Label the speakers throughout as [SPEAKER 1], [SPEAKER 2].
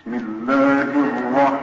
[SPEAKER 1] بسم الله الرحمن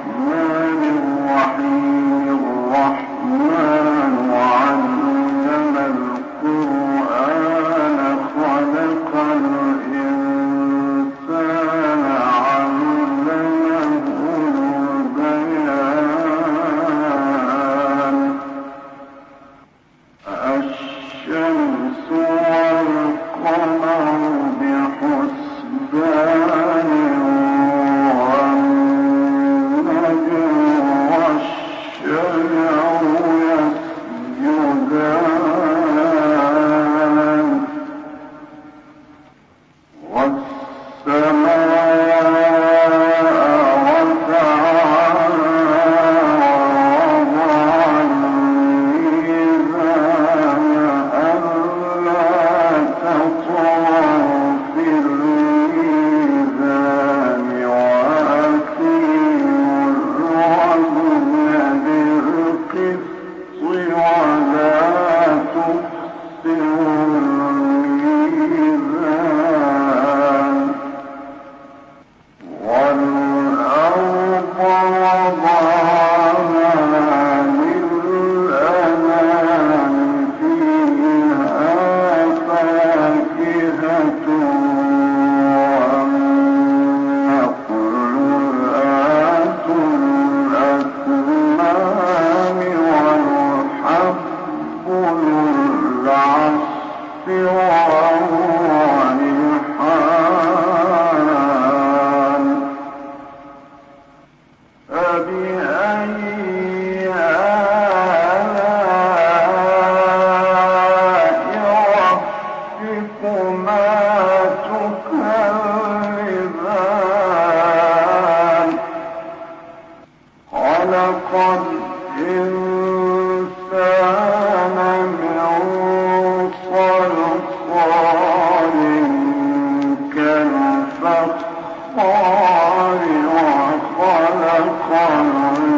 [SPEAKER 1] قالوا